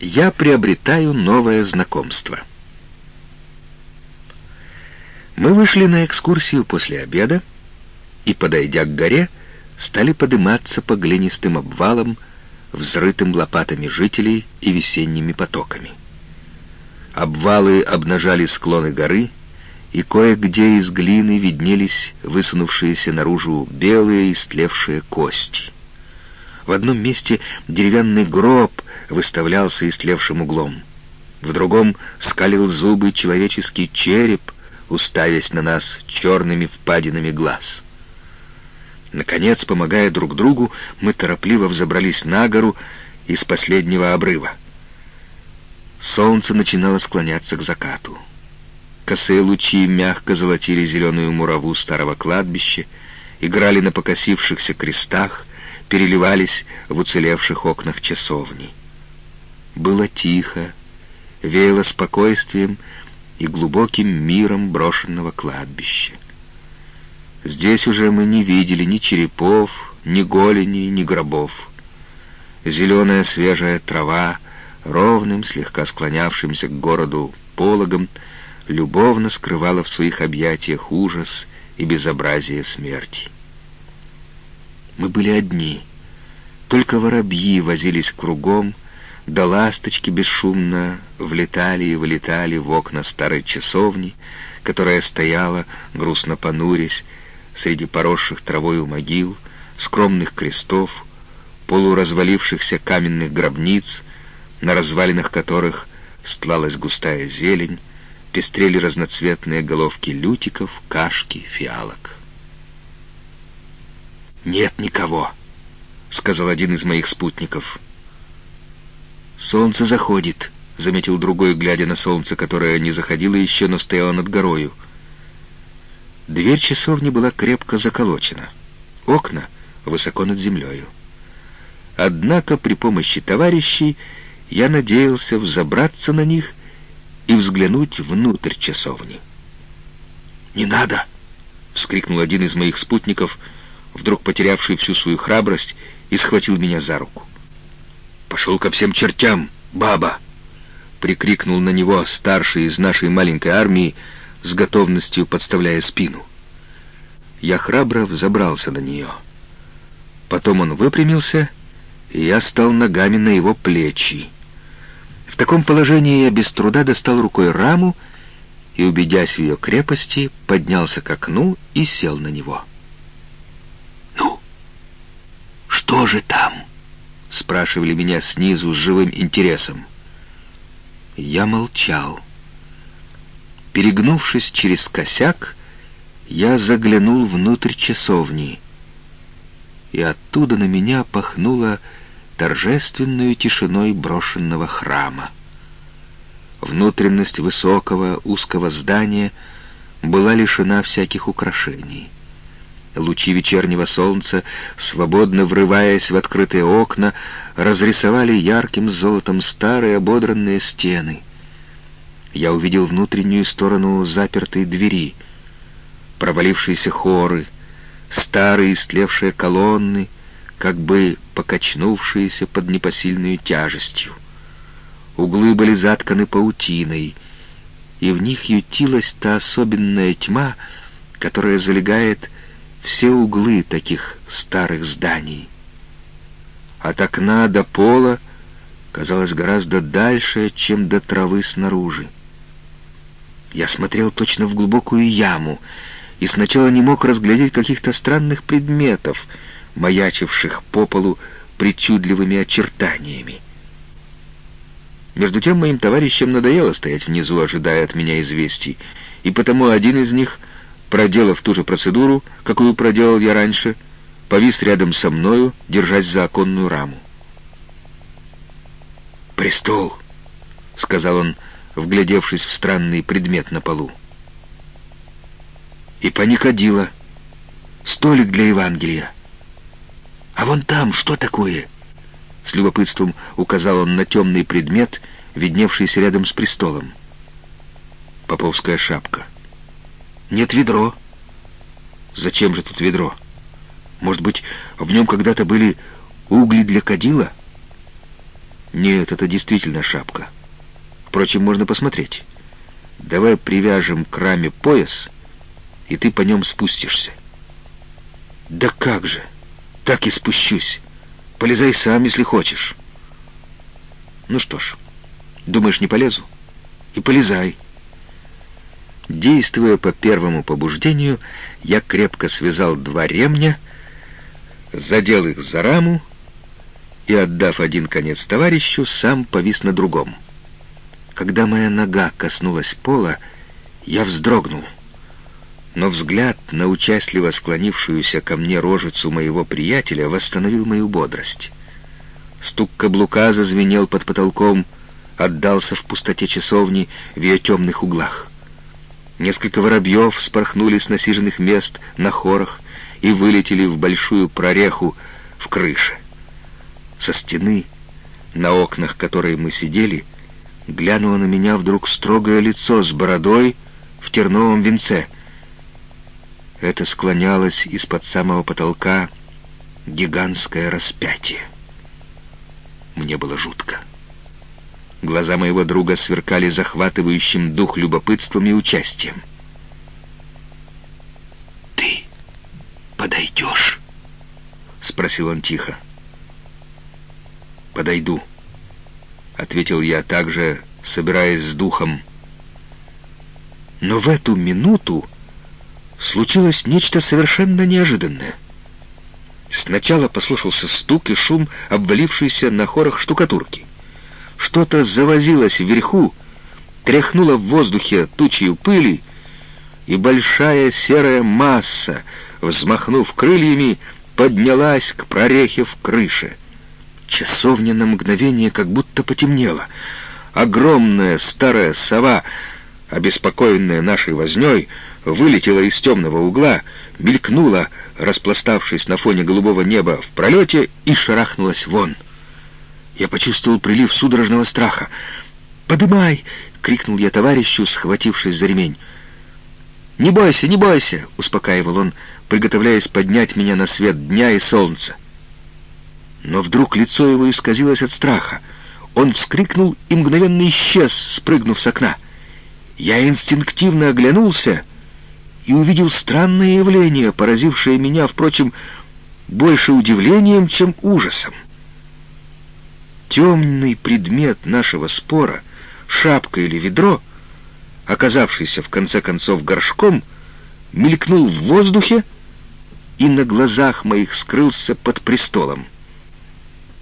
я приобретаю новое знакомство. Мы вышли на экскурсию после обеда и, подойдя к горе, стали подниматься по глинистым обвалам, взрытым лопатами жителей и весенними потоками. Обвалы обнажали склоны горы, и кое-где из глины виднелись высунувшиеся наружу белые истлевшие кости. В одном месте деревянный гроб выставлялся истлевшим углом. В другом скалил зубы человеческий череп, уставясь на нас черными впадинами глаз. Наконец, помогая друг другу, мы торопливо взобрались на гору из последнего обрыва. Солнце начинало склоняться к закату. Косые лучи мягко золотили зеленую мураву старого кладбища, играли на покосившихся крестах, переливались в уцелевших окнах часовни. Было тихо, веяло спокойствием и глубоким миром брошенного кладбища. Здесь уже мы не видели ни черепов, ни голеней, ни гробов. Зеленая свежая трава, ровным, слегка склонявшимся к городу пологом, любовно скрывала в своих объятиях ужас и безобразие смерти. Мы были одни. Только воробьи возились кругом, да ласточки бесшумно влетали и вылетали в окна старой часовни, которая стояла, грустно понурясь, среди поросших травою могил, скромных крестов, полуразвалившихся каменных гробниц, на развалинах которых стлалась густая зелень, пестрели разноцветные головки лютиков, кашки, фиалок. «Нет никого», — сказал один из моих спутников. «Солнце заходит», — заметил другой, глядя на солнце, которое не заходило еще, но стояло над горою. Дверь часовни была крепко заколочена. Окна высоко над землею. Однако при помощи товарищей я надеялся взобраться на них и взглянуть внутрь часовни. «Не надо!» — вскрикнул один из моих спутников, вдруг потерявший всю свою храбрость, и схватил меня за руку. «Пошел ко всем чертям, баба!» — прикрикнул на него старший из нашей маленькой армии, с готовностью подставляя спину. Я храбро взобрался на нее. Потом он выпрямился, и я стал ногами на его плечи. В таком положении я без труда достал рукой раму и, убедясь в ее крепости, поднялся к окну и сел на него. «Ну, что же там?» — спрашивали меня снизу с живым интересом. Я молчал. Перегнувшись через косяк, я заглянул внутрь часовни, и оттуда на меня пахнуло торжественную тишиной брошенного храма. Внутренность высокого узкого здания была лишена всяких украшений. Лучи вечернего солнца, свободно врываясь в открытые окна, разрисовали ярким золотом старые ободранные стены. Я увидел внутреннюю сторону запертой двери, провалившиеся хоры, старые истлевшие колонны — как бы покачнувшиеся под непосильной тяжестью. Углы были затканы паутиной, и в них ютилась та особенная тьма, которая залегает все углы таких старых зданий. От окна до пола казалось гораздо дальше, чем до травы снаружи. Я смотрел точно в глубокую яму и сначала не мог разглядеть каких-то странных предметов — маячивших по полу причудливыми очертаниями. Между тем моим товарищам надоело стоять внизу, ожидая от меня известий, и потому один из них, проделав ту же процедуру, какую проделал я раньше, повис рядом со мною, держась за оконную раму. «Престол», — сказал он, вглядевшись в странный предмет на полу. «И паникодила. Столик для Евангелия. «А вон там что такое?» С любопытством указал он на темный предмет, видневшийся рядом с престолом. Поповская шапка. «Нет ведро». «Зачем же тут ведро? Может быть, в нем когда-то были угли для кадила?» Нет, это действительно шапка. Впрочем, можно посмотреть. Давай привяжем к раме пояс, и ты по нем спустишься. Да как же, так и спущусь. Полезай сам, если хочешь. Ну что ж, думаешь, не полезу? И полезай. Действуя по первому побуждению, я крепко связал два ремня, задел их за раму и, отдав один конец товарищу, сам повис на другом. Когда моя нога коснулась пола, я вздрогнул. Но взгляд на участливо склонившуюся ко мне рожицу моего приятеля восстановил мою бодрость. Стук каблука зазвенел под потолком, отдался в пустоте часовни в ее темных углах. Несколько воробьев спорхнули с насиженных мест на хорах и вылетели в большую прореху в крыше. Со стены, на окнах которой мы сидели, глянуло на меня вдруг строгое лицо с бородой в терновом венце. Это склонялось из-под самого потолка гигантское распятие. Мне было жутко. Глаза моего друга сверкали захватывающим дух любопытством и участием. «Ты подойдешь?» — спросил он тихо. «Подойду», — ответил я также, собираясь с духом. Но в эту минуту случилось нечто совершенно неожиданное. Сначала послышался стук и шум обвалившейся на хорах штукатурки. Что-то завозилось вверху, тряхнуло в воздухе тучью пыли, и большая серая масса, взмахнув крыльями, поднялась к прорехе в крыше. Часовня на мгновение как будто потемнела. Огромная старая сова, обеспокоенная нашей вознёй, вылетела из темного угла, мелькнула, распластавшись на фоне голубого неба в пролете, и шарахнулась вон — я почувствовал прилив судорожного страха. «Подымай!» — крикнул я товарищу, схватившись за ремень. «Не бойся, не бойся!» — успокаивал он, приготовляясь поднять меня на свет дня и солнца. Но вдруг лицо его исказилось от страха. Он вскрикнул и мгновенно исчез, спрыгнув с окна. Я инстинктивно оглянулся и увидел странное явление, поразившее меня, впрочем, больше удивлением, чем ужасом темный предмет нашего спора, шапка или ведро, оказавшийся в конце концов горшком, мелькнул в воздухе и на глазах моих скрылся под престолом.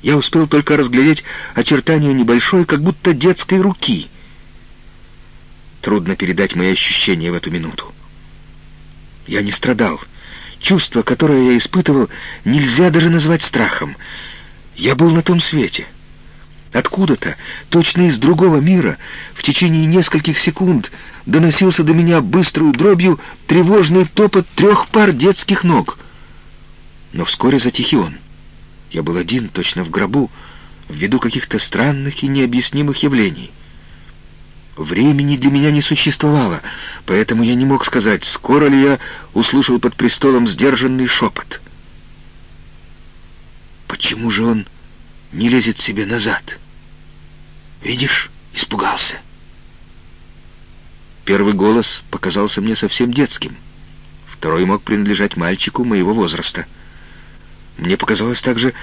Я успел только разглядеть очертания небольшой, как будто детской руки. Трудно передать мои ощущения в эту минуту. Я не страдал. Чувство, которое я испытывал, нельзя даже назвать страхом. Я был на том свете — Откуда-то, точно из другого мира, в течение нескольких секунд доносился до меня быструю дробью тревожный топот трех пар детских ног. Но вскоре затих и он. Я был один, точно в гробу, ввиду каких-то странных и необъяснимых явлений. Времени для меня не существовало, поэтому я не мог сказать, скоро ли я услышал под престолом сдержанный шепот. Почему же он не лезет себе назад?» Видишь, испугался. Первый голос показался мне совсем детским. Второй мог принадлежать мальчику моего возраста. Мне показалось также,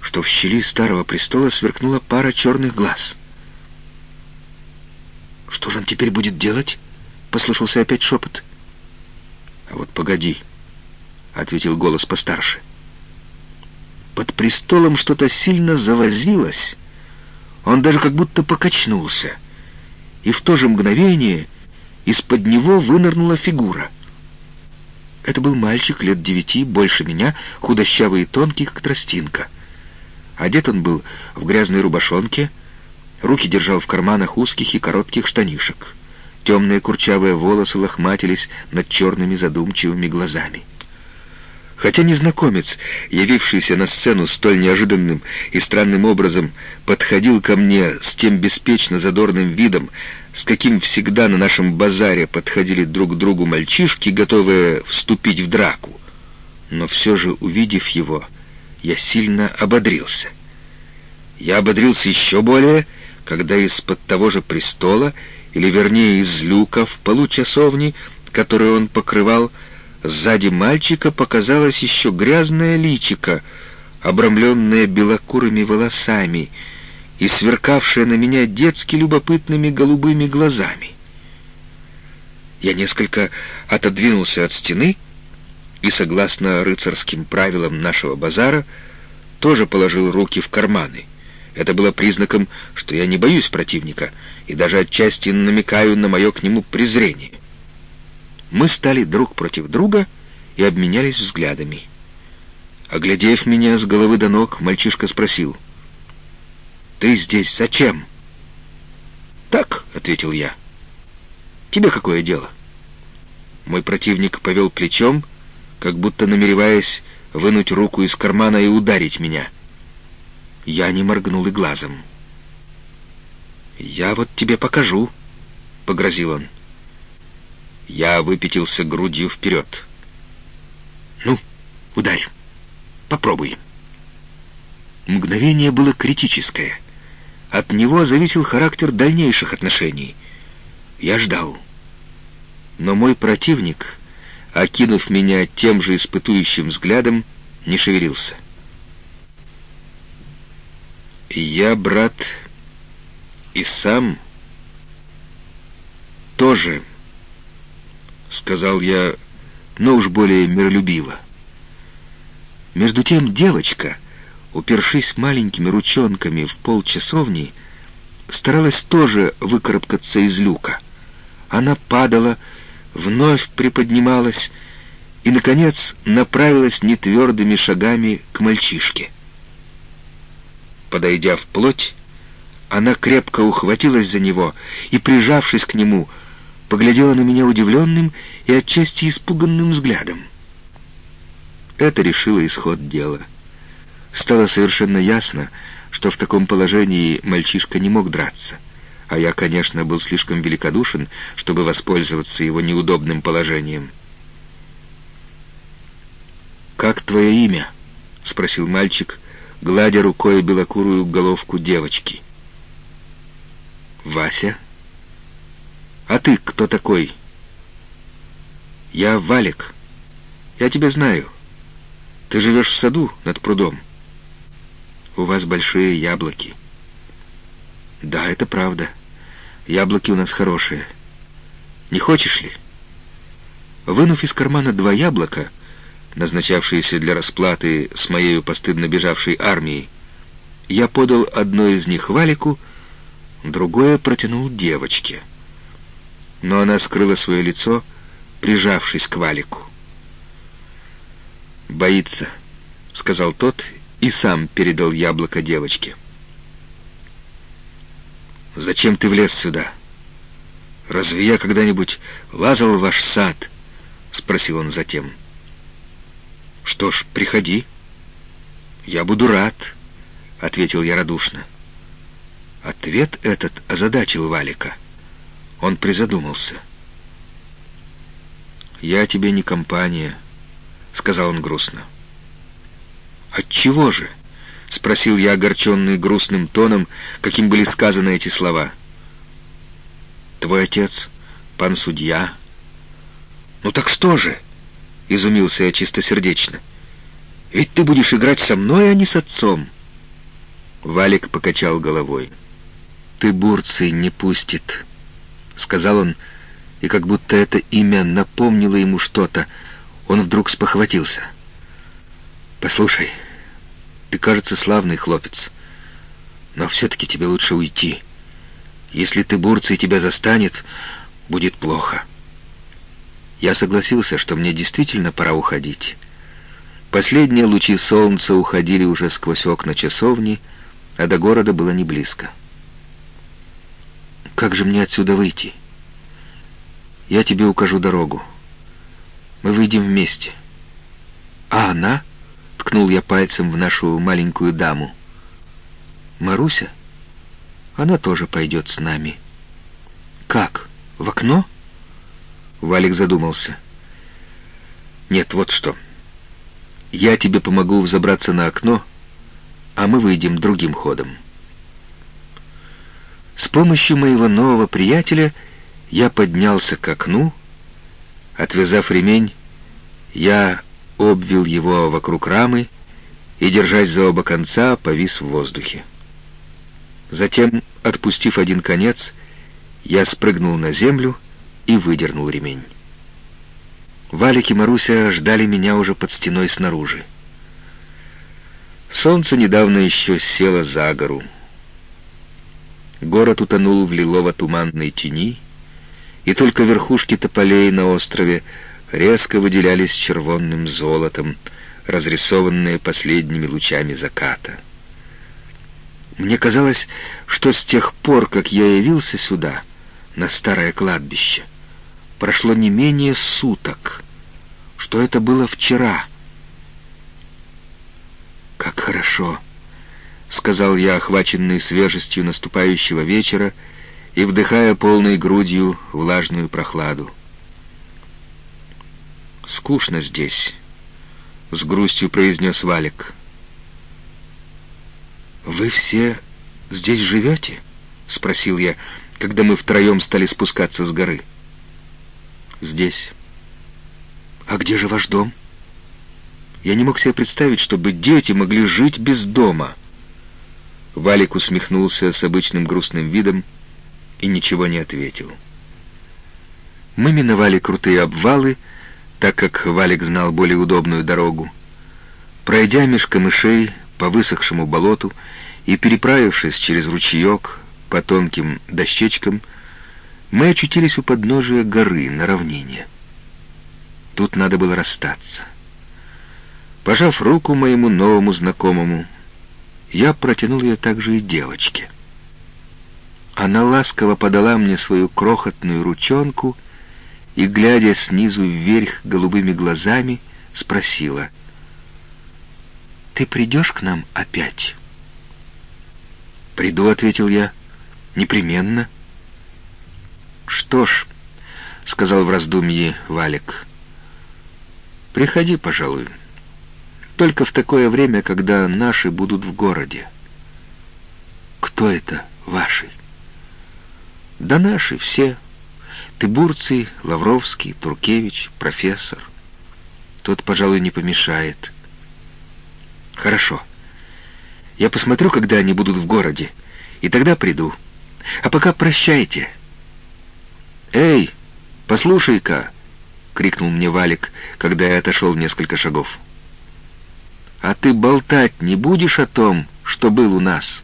что в щели старого престола сверкнула пара черных глаз. «Что же он теперь будет делать?» — послышался опять шепот. «А вот погоди», — ответил голос постарше. Под престолом что-то сильно завозилось, он даже как будто покачнулся. И в то же мгновение из-под него вынырнула фигура. Это был мальчик лет девяти, больше меня, худощавый и тонкий, как тростинка. Одет он был в грязной рубашонке, руки держал в карманах узких и коротких штанишек. Темные курчавые волосы лохматились над черными задумчивыми глазами. Хотя незнакомец, явившийся на сцену столь неожиданным и странным образом, подходил ко мне с тем беспечно задорным видом, с каким всегда на нашем базаре подходили друг к другу мальчишки, готовые вступить в драку. Но все же, увидев его, я сильно ободрился. Я ободрился еще более, когда из-под того же престола, или вернее из люка в полу часовни, которую он покрывал, сзади мальчика показалось еще грязное личико, обрамленное белокурыми волосами и сверкавшее на меня детски любопытными голубыми глазами. Я несколько отодвинулся от стены и, согласно рыцарским правилам нашего базара, тоже положил руки в карманы. Это было признаком, что я не боюсь противника и даже отчасти намекаю на мое к нему презрение. Мы стали друг против друга и обменялись взглядами. Оглядев меня с головы до ног, мальчишка спросил. «Ты здесь зачем?» «Так», — ответил я. «Тебе какое дело?» Мой противник повел плечом, как будто намереваясь вынуть руку из кармана и ударить меня. Я не моргнул и глазом. «Я вот тебе покажу», — погрозил он. Я выпятился грудью вперед. «Ну, ударь. Попробуй». Мгновение было критическое. От него зависел характер дальнейших отношений. Я ждал. Но мой противник, окинув меня тем же испытующим взглядом, не шевелился. Я, брат, и сам тоже — сказал я, но уж более миролюбиво. Между тем девочка, упершись маленькими ручонками в пол часовни, старалась тоже выкарабкаться из люка. Она падала, вновь приподнималась и, наконец, направилась нетвердыми шагами к мальчишке. Подойдя вплоть, она крепко ухватилась за него и, прижавшись к нему, поглядела на меня удивленным и отчасти испуганным взглядом. Это решило исход дела. Стало совершенно ясно, что в таком положении мальчишка не мог драться, а я, конечно, был слишком великодушен, чтобы воспользоваться его неудобным положением. «Как твое имя?» — спросил мальчик, гладя рукой белокурую головку девочки. «Вася?» «А ты кто такой?» «Я Валик. Я тебя знаю. Ты живешь в саду над прудом. У вас большие яблоки». «Да, это правда. Яблоки у нас хорошие. Не хочешь ли?» Вынув из кармана два яблока, назначавшиеся для расплаты с моею постыдно бежавшей армией, я подал одно из них Валику, другое протянул девочке но она скрыла свое лицо, прижавшись к валику. «Боится», — сказал тот и сам передал яблоко девочке. «Зачем ты влез сюда? Разве я когда-нибудь лазал в ваш сад?» — спросил он затем. «Что ж, приходи. Я буду рад», — ответил я радушно. Ответ этот озадачил Валика. Он призадумался. «Я тебе не компания», — сказал он грустно. «Отчего же?» — спросил я, огорченный грустным тоном, каким были сказаны эти слова. «Твой отец, пан судья». «Ну так что же?» — изумился я чистосердечно. «Ведь ты будешь играть со мной, а не с отцом». Валик покачал головой. «Ты бурцы не пустит», — сказал он, и как будто это имя напомнило ему что-то, он вдруг спохватился. «Послушай, ты, кажется, славный хлопец, но все-таки тебе лучше уйти. Если ты бурца и тебя застанет, будет плохо». Я согласился, что мне действительно пора уходить. Последние лучи солнца уходили уже сквозь окна часовни, а до города было не близко. Как же мне отсюда выйти? Я тебе укажу дорогу. Мы выйдем вместе. А она? Ткнул я пальцем в нашу маленькую даму. Маруся? Она тоже пойдет с нами. Как? В окно? Валик задумался. Нет, вот что. Я тебе помогу взобраться на окно, а мы выйдем другим ходом. Помощью моего нового приятеля я поднялся к окну, отвязав ремень, я обвил его вокруг рамы и, держась за оба конца, повис в воздухе. Затем, отпустив один конец, я спрыгнул на землю и выдернул ремень. Валик и Маруся ждали меня уже под стеной снаружи. Солнце недавно еще село за гору. Город утонул в лилово-туманной тени, и только верхушки тополей на острове резко выделялись червонным золотом, разрисованные последними лучами заката. Мне казалось, что с тех пор, как я явился сюда, на старое кладбище, прошло не менее суток, что это было вчера. «Как хорошо!» — сказал я, охваченный свежестью наступающего вечера и вдыхая полной грудью влажную прохладу. «Скучно здесь», — с грустью произнес Валик. «Вы все здесь живете?» — спросил я, когда мы втроем стали спускаться с горы. «Здесь». «А где же ваш дом?» Я не мог себе представить, чтобы дети могли жить без дома. Валик усмехнулся с обычным грустным видом и ничего не ответил. Мы миновали крутые обвалы, так как Валик знал более удобную дорогу. Пройдя меж камышей по высохшему болоту и переправившись через ручеек по тонким дощечкам, мы очутились у подножия горы на равнине. Тут надо было расстаться. Пожав руку моему новому знакомому, я протянул ее также и девочке. Она ласково подала мне свою крохотную ручонку и, глядя снизу вверх голубыми глазами, спросила, «Ты придешь к нам опять?» «Приду», — ответил я, — «непременно». «Что ж», — сказал в раздумье Валик, — «приходи, пожалуй» только в такое время, когда наши будут в городе. Кто это ваши? Да наши все. Тыбурций, Лавровский, Туркевич, профессор. Тот, пожалуй, не помешает. Хорошо. Я посмотрю, когда они будут в городе, и тогда приду. А пока прощайте. Эй, послушай-ка, крикнул мне Валик, когда я отошел несколько шагов. А ты болтать не будешь о том, что был у нас?»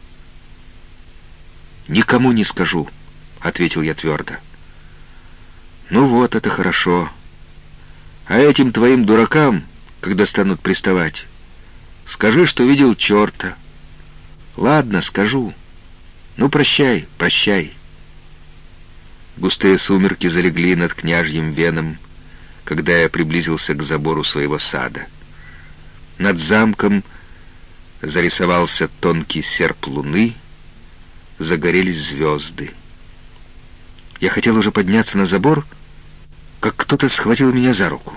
«Никому не скажу», — ответил я твердо. «Ну вот, это хорошо. А этим твоим дуракам, когда станут приставать, скажи, что видел черта. Ладно, скажу. Ну, прощай, прощай». Густые сумерки залегли над княжьим веном, когда я приблизился к забору своего сада. Над замком зарисовался тонкий серп луны, загорелись звезды. Я хотел уже подняться на забор, как кто-то схватил меня за руку.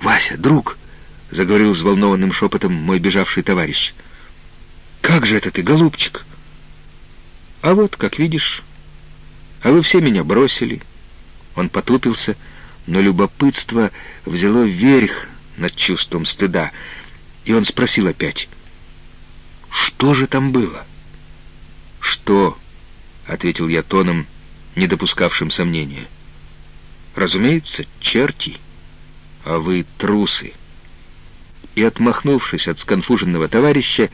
«Вася, друг!» — заговорил взволнованным шепотом мой бежавший товарищ. «Как же это ты, голубчик?» «А вот, как видишь, а вы все меня бросили». Он потупился, но любопытство взяло верх над чувством стыда, и он спросил опять, «Что же там было?» «Что?» — ответил я тоном, не допускавшим сомнения. «Разумеется, черти, а вы трусы». И, отмахнувшись от сконфуженного товарища,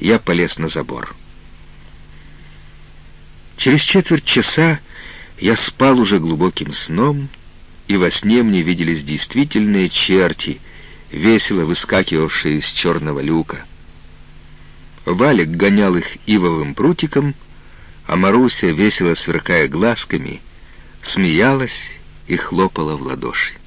я полез на забор. Через четверть часа я спал уже глубоким сном, и во сне мне виделись действительные черти — весело выскакивавшие из черного люка. Валик гонял их ивовым прутиком, а Маруся, весело сверкая глазками, смеялась и хлопала в ладоши.